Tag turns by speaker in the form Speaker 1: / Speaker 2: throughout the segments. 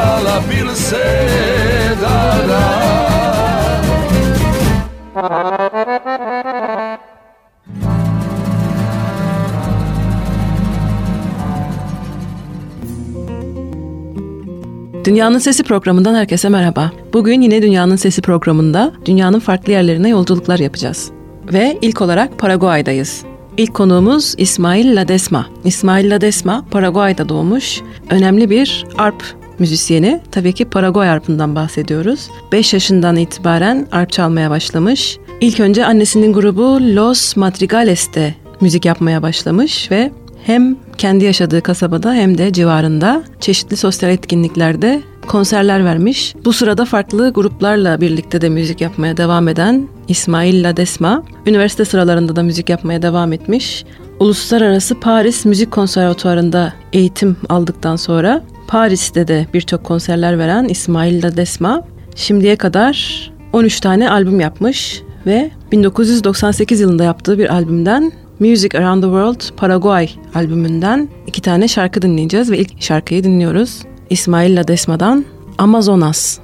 Speaker 1: poljubiti dala, bil se dala
Speaker 2: Dünyanın Sesi programından herkese merhaba. Bugün yine Dünyanın Sesi programında dünyanın farklı yerlerine yolculuklar yapacağız. Ve ilk olarak Paraguay'dayız. İlk konuğumuz İsmail Ladesma. İsmail Ladesma Paraguay'da doğmuş. Önemli bir arp müzisyeni. Tabii ki Paraguay arpından bahsediyoruz. 5 yaşından itibaren arp çalmaya başlamış. İlk önce annesinin grubu Los Madrigales'te müzik yapmaya başlamış ve hem kendi yaşadığı kasabada hem de civarında çeşitli sosyal etkinliklerde konserler vermiş. Bu sırada farklı gruplarla birlikte de müzik yapmaya devam eden İsmail Ladesma, üniversite sıralarında da müzik yapmaya devam etmiş. Uluslararası Paris Müzik Konservatuarı'nda eğitim aldıktan sonra Paris'te de birçok konserler veren İsmail Ladesma şimdiye kadar 13 tane albüm yapmış ve 1998 yılında yaptığı bir albümden Music Around the World Paraguay albümünden iki tane şarkı dinleyeceğiz ve ilk şarkıyı dinliyoruz. İsmail Ladesma'dan Amazonas.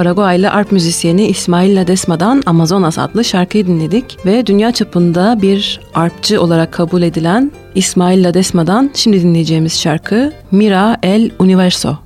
Speaker 2: Paraguaylı arp müzisyeni İsmail Ledesma'dan Amazonas adlı şarkıyı dinledik ve dünya çapında bir arpçı olarak kabul edilen İsmail Ledesma'dan şimdi dinleyeceğimiz şarkı Mira el Universo.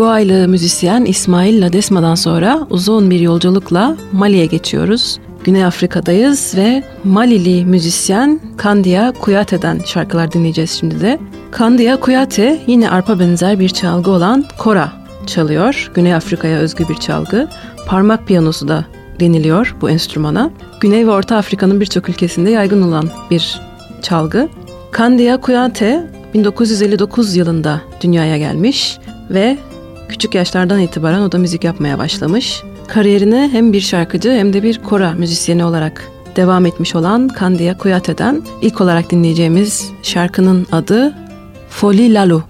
Speaker 2: Paraguaylı müzisyen İsmail Ladesma'dan sonra uzun bir yolculukla Mali'ye geçiyoruz. Güney Afrika'dayız ve Malili müzisyen Kandia Kuyate'den şarkılar dinleyeceğiz şimdi de. Kandia Kuyate yine arpa benzer bir çalgı olan kora çalıyor. Güney Afrika'ya özgü bir çalgı. Parmak piyanosu da deniliyor bu enstrümana. Güney ve Orta Afrika'nın birçok ülkesinde yaygın olan bir çalgı. Kandia Kuyate 1959 yılında dünyaya gelmiş ve küçük yaşlardan itibaren o da müzik yapmaya başlamış. Kariyerine hem bir şarkıcı hem de bir kora müzisyeni olarak devam etmiş olan Kandia Kuyate'den ilk olarak dinleyeceğimiz şarkının adı Foli Lalu.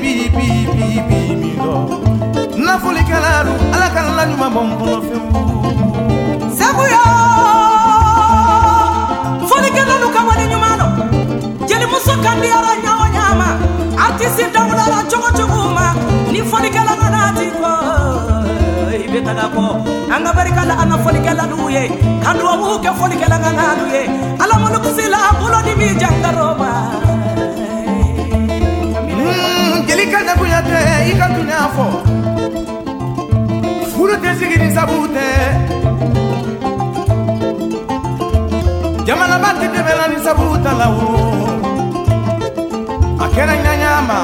Speaker 3: bibibibi dɔ
Speaker 4: nafolikɛla do ala ka la ɲuman bɔ n kɔnɔ fɛn
Speaker 3: seguya folikɛla do ka wale ɲuman dɔ jelimuso kandiyara ɲawo ɲama a ti si dawulala cogo cogo ma. Ni folikɛla kana ti kɔ i bɛ taga kɔ an ka barika la an ka folikɛla duw ye ka duwawu kɛ folikɛla ka na du ye
Speaker 4: ala malokisila bolodimi dabuya tɛ i ka tun y'a fɔ furu tɛ sigi ni sabu tɛ jamanaba tɛ dɛmɛla ni sabu ta la o a kɛra ɲaɲa ma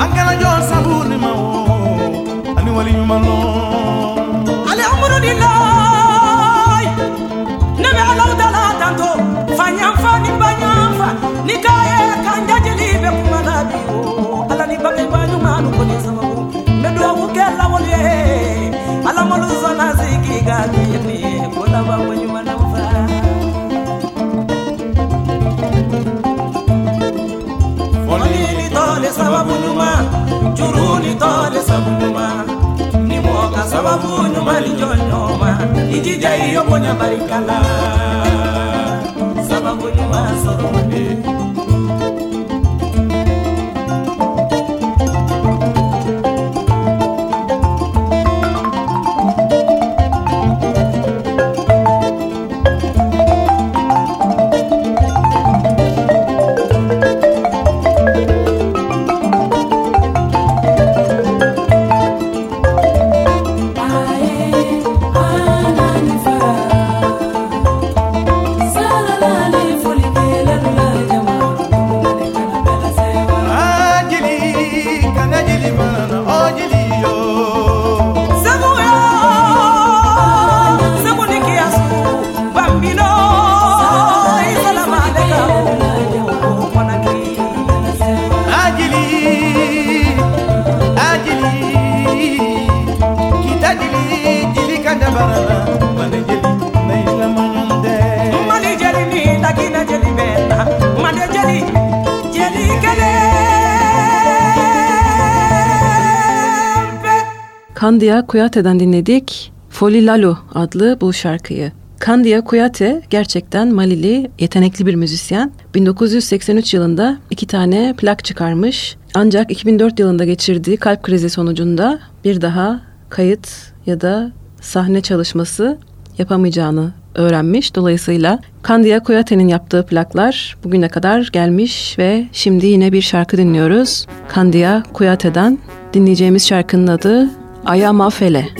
Speaker 4: an kɛra jɔn sabu ni ma ani wali ɲuman lɔ
Speaker 3: alhamdulilayi ne bɛ alaw dala tanto. Ni baɲanfa ni k'a ye kan ni bangai banyu manu kone sababu medu awu kela wolye alamalu zona ziki gani ni bola ba banyu manu fa Foni ni tole sababu nyuma Churu ni tole sababu nyuma Ni moka sababu nyuma ni jonyoma Ijija iyo mwenye barikala.
Speaker 2: Kandia Kuyate'den dinledik. Foli Lalo adlı bu şarkıyı. Kandia Kuyate gerçekten Malili yetenekli bir müzisyen. 1983 yılında iki tane plak çıkarmış. Ancak 2004 yılında geçirdiği kalp krizi sonucunda bir daha kayıt ya da sahne çalışması yapamayacağını öğrenmiş. Dolayısıyla Kandia Kuyate'nin yaptığı plaklar bugüne kadar gelmiş ve şimdi yine bir şarkı dinliyoruz. Kandia Kuyate'den dinleyeceğimiz şarkının adı Ayama Fele.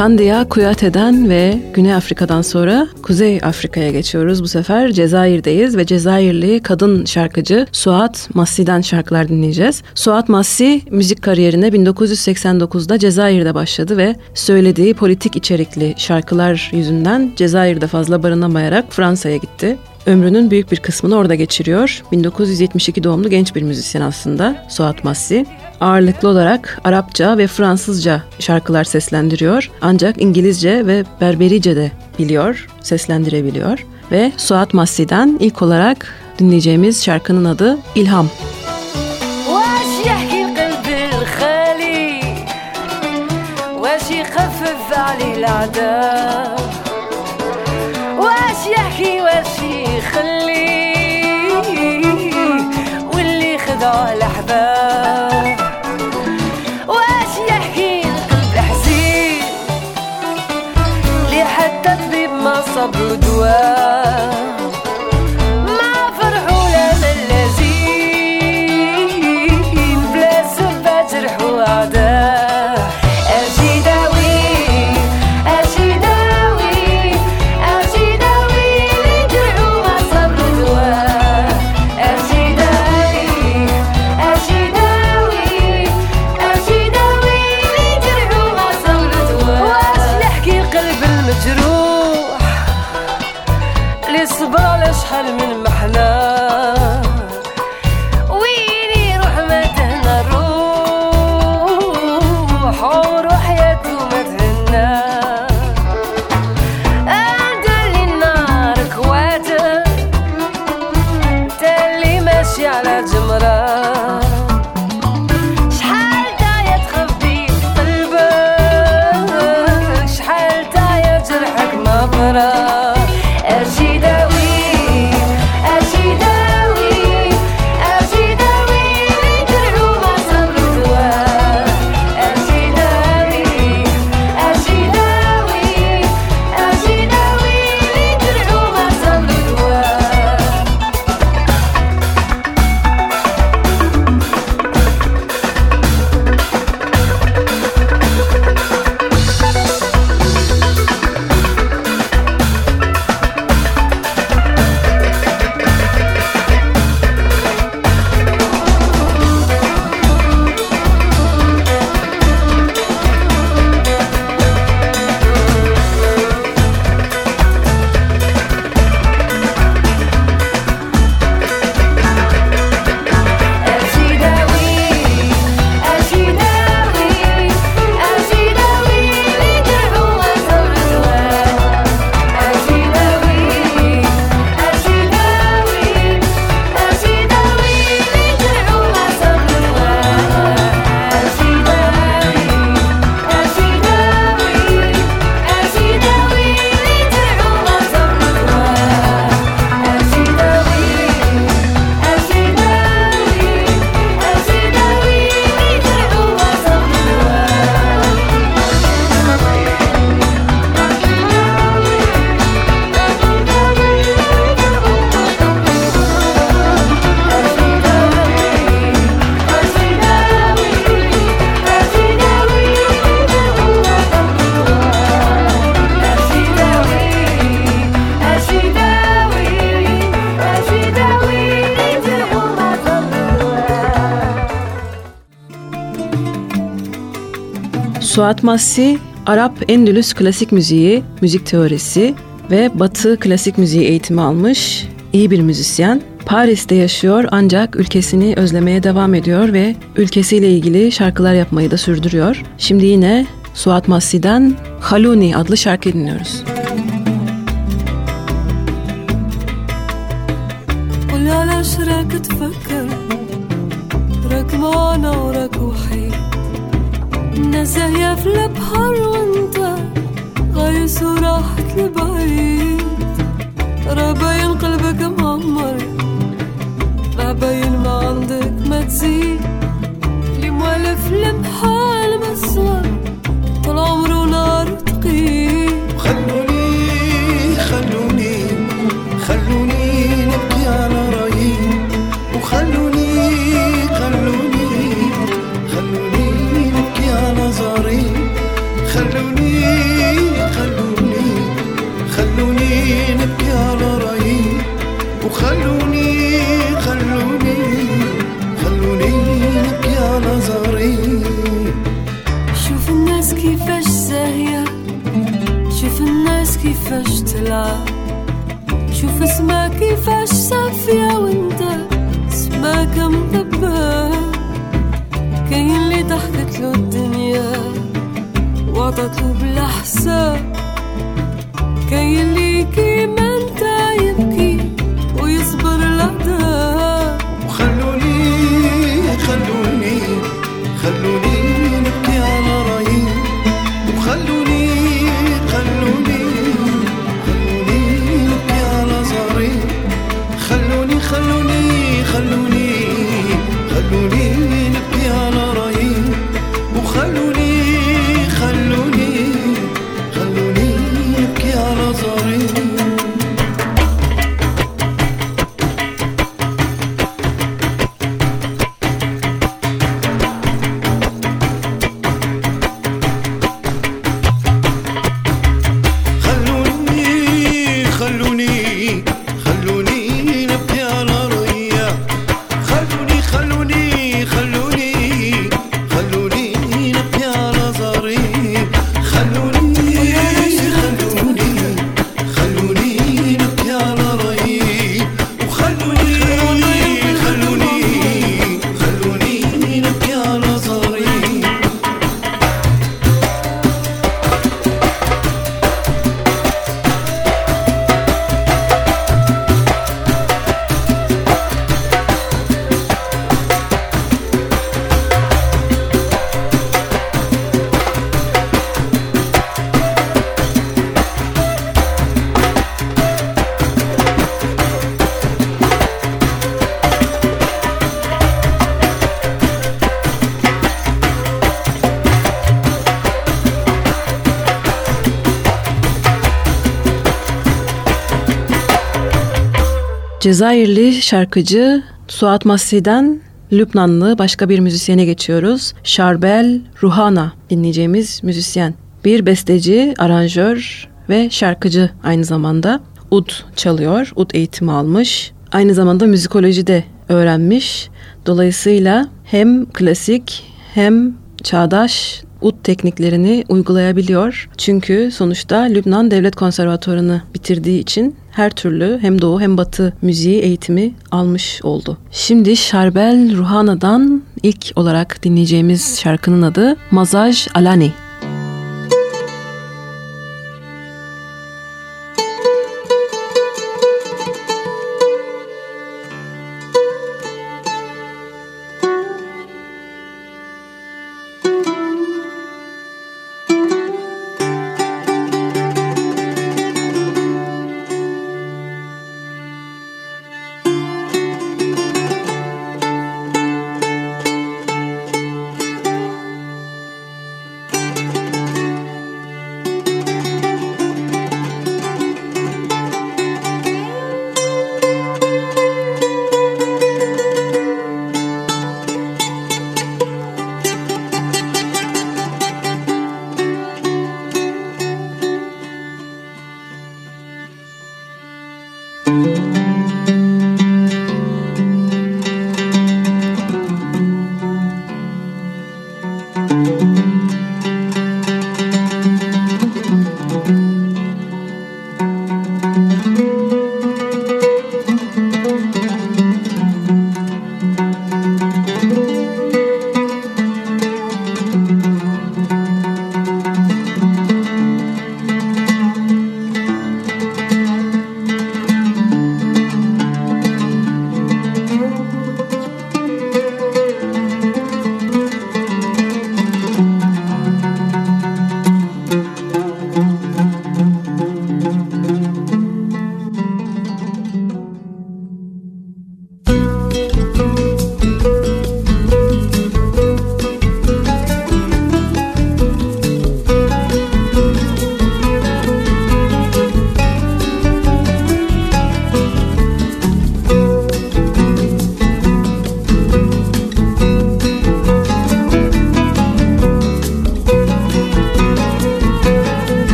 Speaker 2: Kandiya Kuyate'den ve Güney Afrika'dan sonra Kuzey Afrika'ya geçiyoruz. Bu sefer Cezayir'deyiz ve Cezayirli kadın şarkıcı Suat Massi'den şarkılar dinleyeceğiz. Suat Massi müzik kariyerine 1989'da Cezayir'de başladı ve söylediği politik içerikli şarkılar yüzünden Cezayir'de fazla barınamayarak Fransa'ya gitti Ömrünün büyük bir kısmını orada geçiriyor. 1972 doğumlu genç bir müzisyen aslında Suat Massi ağırlıklı olarak Arapça ve Fransızca şarkılar seslendiriyor. Ancak İngilizce ve Berberice de biliyor, seslendirebiliyor. Ve Suat Massi'den ilk olarak dinleyeceğimiz şarkının adı İlham.
Speaker 5: واش الاحباب واش يحكي القلب الحزين لي حتى ما صاب دواء
Speaker 2: Suat Massi, Arap Endülüs klasik müziği, müzik teorisi ve Batı klasik müziği eğitimi almış iyi bir müzisyen. Paris'te yaşıyor ancak ülkesini özlemeye devam ediyor ve ülkesiyle ilgili şarkılar yapmayı da sürdürüyor. Şimdi yine Suat Massi'den Haluni adlı şarkı dinliyoruz. ركمانة وراك وحيد نزاهية في البحر وانت غايس وراحت لبعيد؟ رباين قلبك معمر رباين ما عندك ما تزيد. اللي موالف لمحال مصغر طول عمره نار تقيل
Speaker 6: خلوني خلوني خلوني نبكي على رأيي. وخلوني تطلع
Speaker 7: شوف اسمها كيفاش صافية وانت كاين اللي ضحكت له الدنيا وعطت له بلا حساب كاين اللي كيما
Speaker 2: Cezayirli şarkıcı Suat Massi'den Lübnanlı başka bir müzisyene geçiyoruz. Şarbel Ruhana dinleyeceğimiz müzisyen. Bir besteci, aranjör ve şarkıcı aynı zamanda. Ud çalıyor, ud eğitimi almış. Aynı zamanda müzikoloji de öğrenmiş. Dolayısıyla hem klasik hem çağdaş ud tekniklerini uygulayabiliyor. Çünkü sonuçta Lübnan Devlet Konservatuvarı'nı bitirdiği için her türlü hem doğu hem batı müziği eğitimi almış oldu. Şimdi Şarbel Ruhana'dan ilk olarak dinleyeceğimiz şarkının adı Mazaj Alani.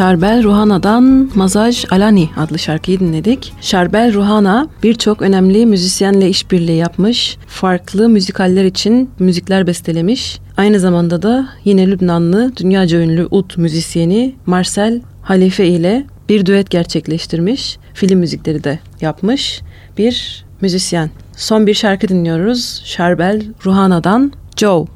Speaker 2: Şarbel Ruhana'dan Mazaj Alani adlı şarkıyı dinledik. Şarbel Ruhana birçok önemli müzisyenle işbirliği yapmış, farklı müzikaller için müzikler bestelemiş. Aynı zamanda da yine Lübnanlı dünyaca ünlü ut müzisyeni Marcel Halife ile bir düet gerçekleştirmiş. Film müzikleri de yapmış bir müzisyen. Son bir şarkı dinliyoruz. Şarbel Ruhana'dan Joe.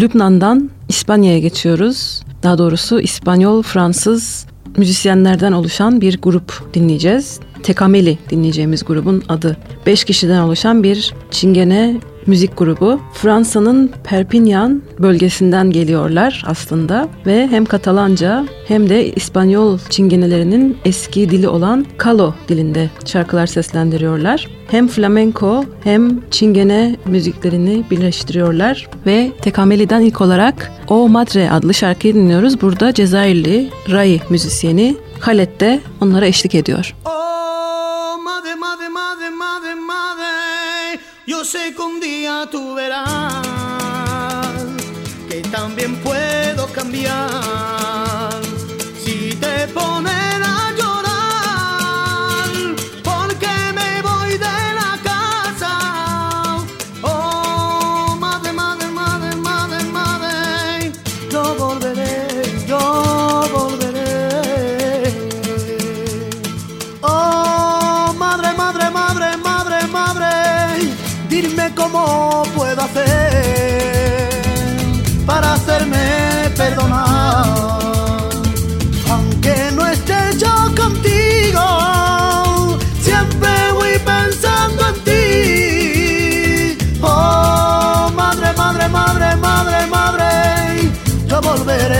Speaker 2: Lübnan'dan İspanya'ya geçiyoruz. Daha doğrusu İspanyol, Fransız müzisyenlerden oluşan bir grup dinleyeceğiz. Tekameli dinleyeceğimiz grubun adı. Beş kişiden oluşan bir çingene müzik grubu. Fransa'nın Perpignan bölgesinden geliyorlar aslında ve hem Katalanca hem de İspanyol çingenelerinin eski dili olan Kalo dilinde şarkılar seslendiriyorlar. Hem flamenco hem çingene müziklerini birleştiriyorlar ve Tekameli'den ilk olarak O Madre adlı şarkıyı dinliyoruz. Burada Cezayirli Rai müzisyeni Halet de onlara eşlik ediyor.
Speaker 6: Oh, madre, madre, madre, madre, madre, yo sé que un día tú verás que también puedo cambiar para hacerme perdonar. Aunque no esté yo contigo, siempre voy pensando en ti. Oh, madre, madre, madre, madre, madre, yo volveré,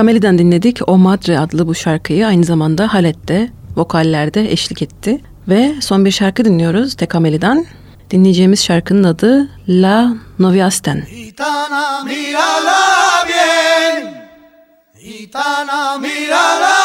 Speaker 2: Tekameli'den dinledik. O Madre adlı bu şarkıyı aynı zamanda Halet'te vokallerde eşlik etti. Ve son bir şarkı dinliyoruz Tekameli'den. Dinleyeceğimiz şarkının adı La Noviasten.
Speaker 6: Gitana, mírala bien. Gitana, mírala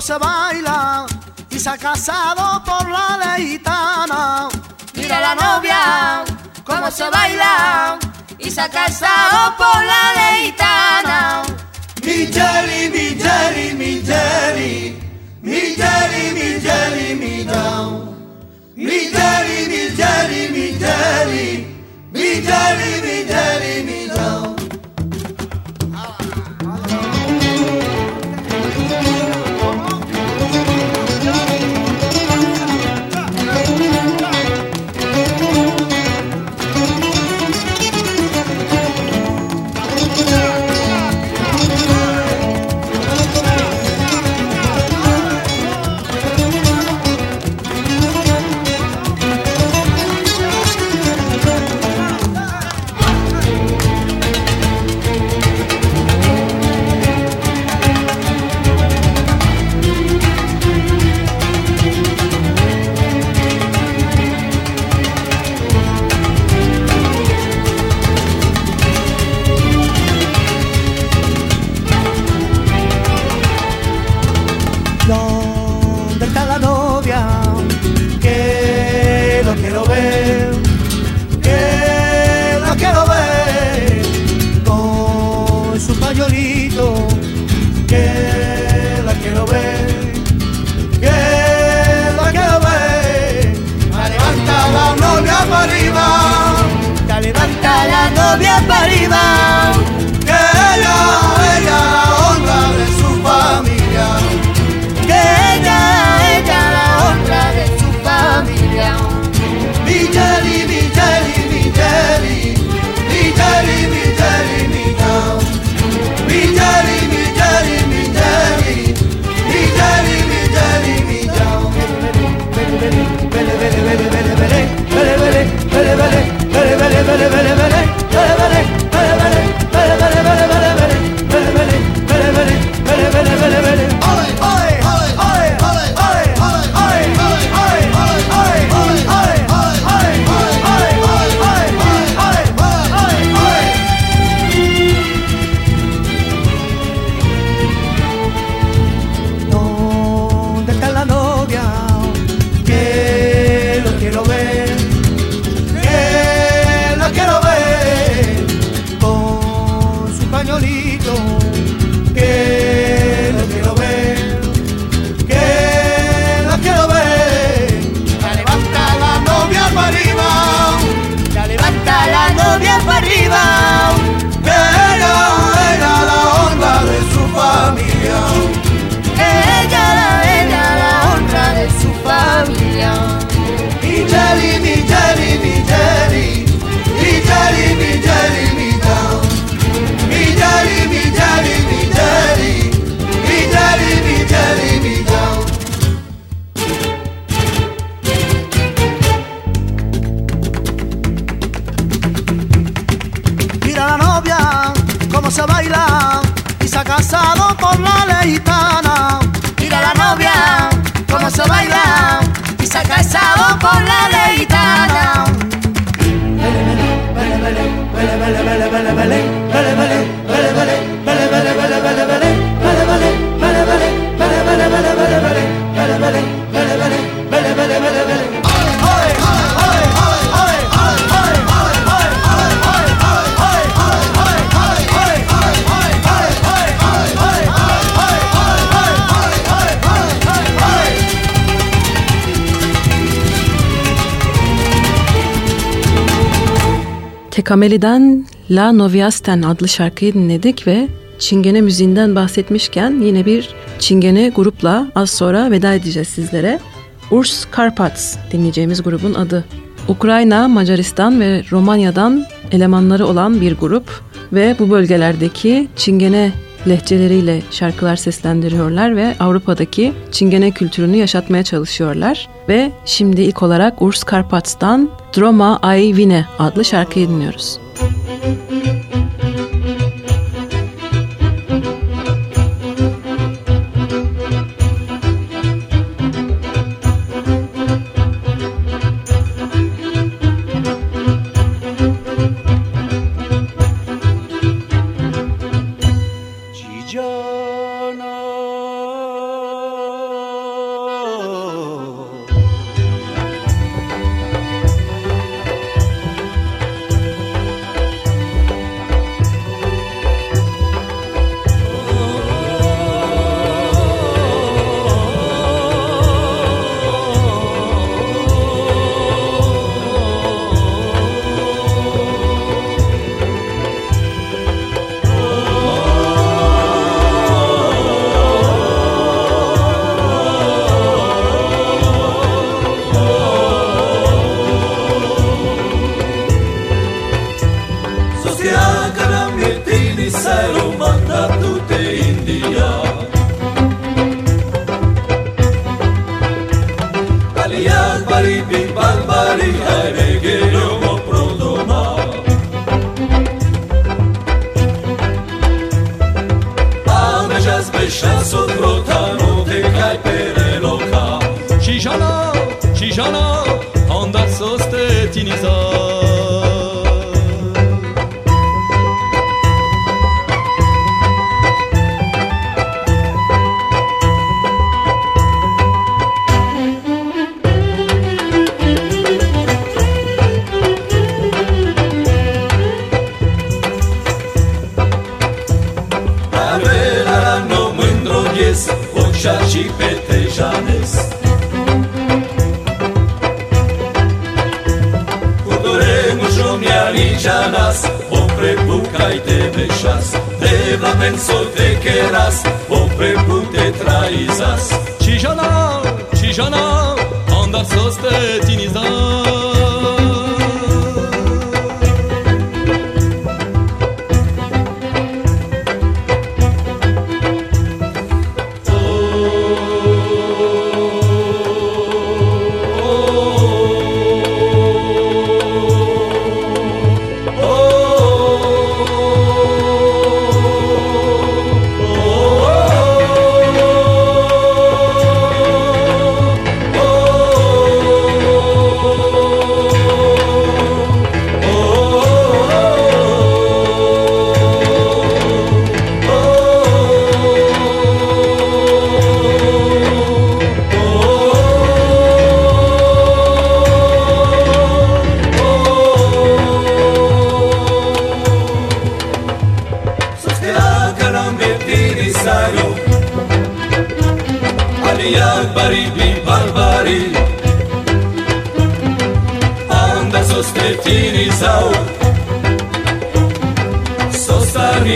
Speaker 6: se baila y se ha casado por la leitana.
Speaker 8: Mira la novia, cómo se baila y se ha casado por la leitana.
Speaker 6: Mi jelly, mi jelly, mi jelly, mi mi mi down. Mi jelly, mi mi jelly, mi jelly, mi mi down. Kameli'den La
Speaker 2: Noviasten adlı şarkıyı dinledik ve Çingene müziğinden bahsetmişken yine bir Çingene grupla az sonra veda edeceğiz sizlere. Urs Karpats dinleyeceğimiz grubun adı. Ukrayna, Macaristan ve Romanya'dan elemanları olan bir grup ve bu bölgelerdeki Çingene lehçeleriyle şarkılar seslendiriyorlar ve Avrupa'daki çingene kültürünü yaşatmaya çalışıyorlar. Ve şimdi ilk olarak Urs Karpats'tan Droma Ay Vine adlı şarkıyı dinliyoruz.
Speaker 1: Müzik Ciggiano, onda soste tinizò De blamen
Speaker 2: Ve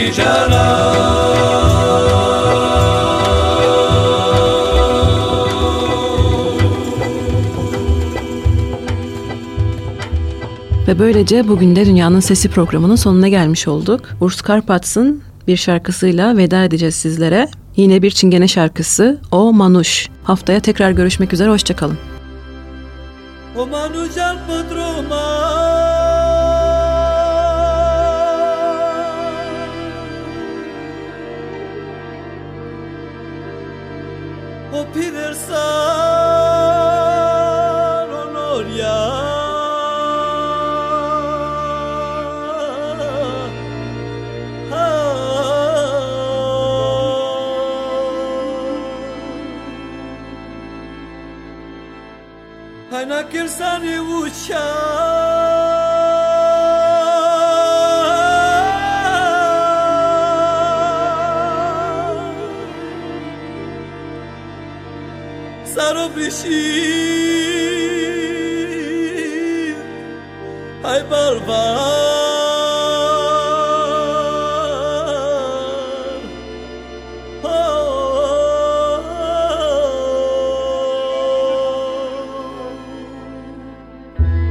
Speaker 2: böylece bugün de Dünyanın Sesi programının sonuna gelmiş olduk. Urs Karpats'ın bir şarkısıyla veda edeceğiz sizlere. Yine bir Çingene şarkısı O Manuş. Haftaya tekrar görüşmek üzere, hoşçakalın.
Speaker 9: O Manujan Podroma O Pidersan Honoria Hayna kirsani uçar I balva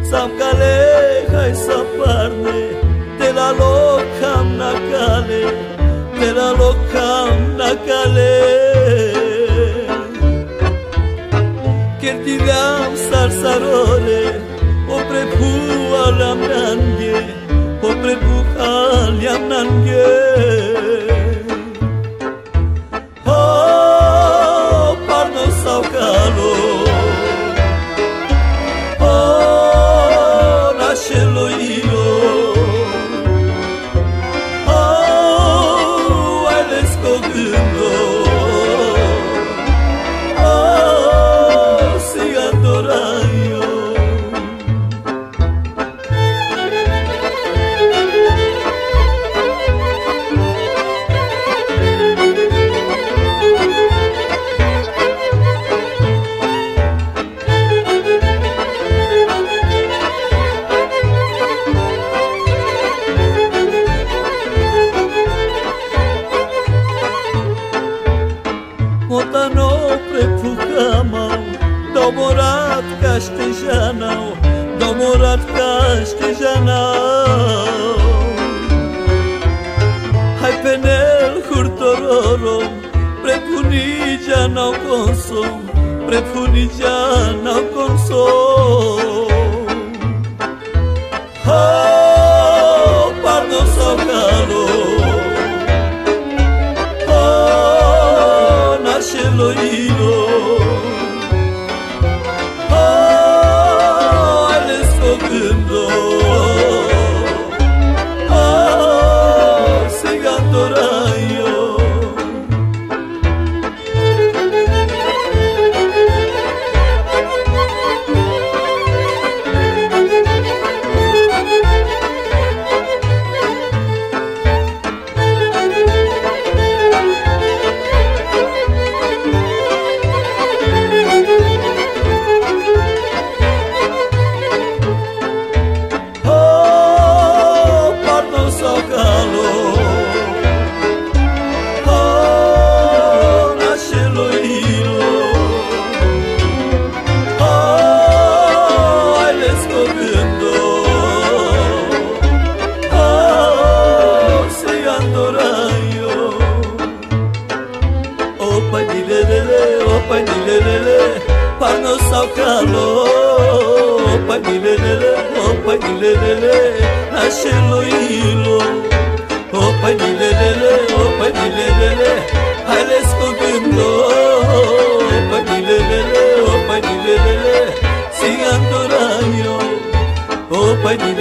Speaker 9: Sam kale hai saparne de la lokam nakale de la lokam nakale میرم سرسراره عبر پو آلم ننگه عبر پو خالیم ننگه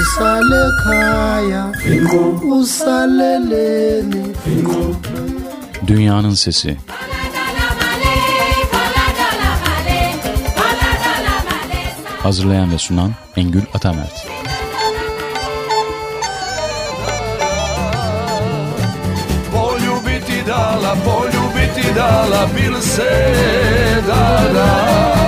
Speaker 6: usale khaya usaleleni
Speaker 10: Dünyanın Sesi. Hazırlayan ve sunan Engül Atamert.
Speaker 11: Poljubiti dala, poljubiti dala, bil se da da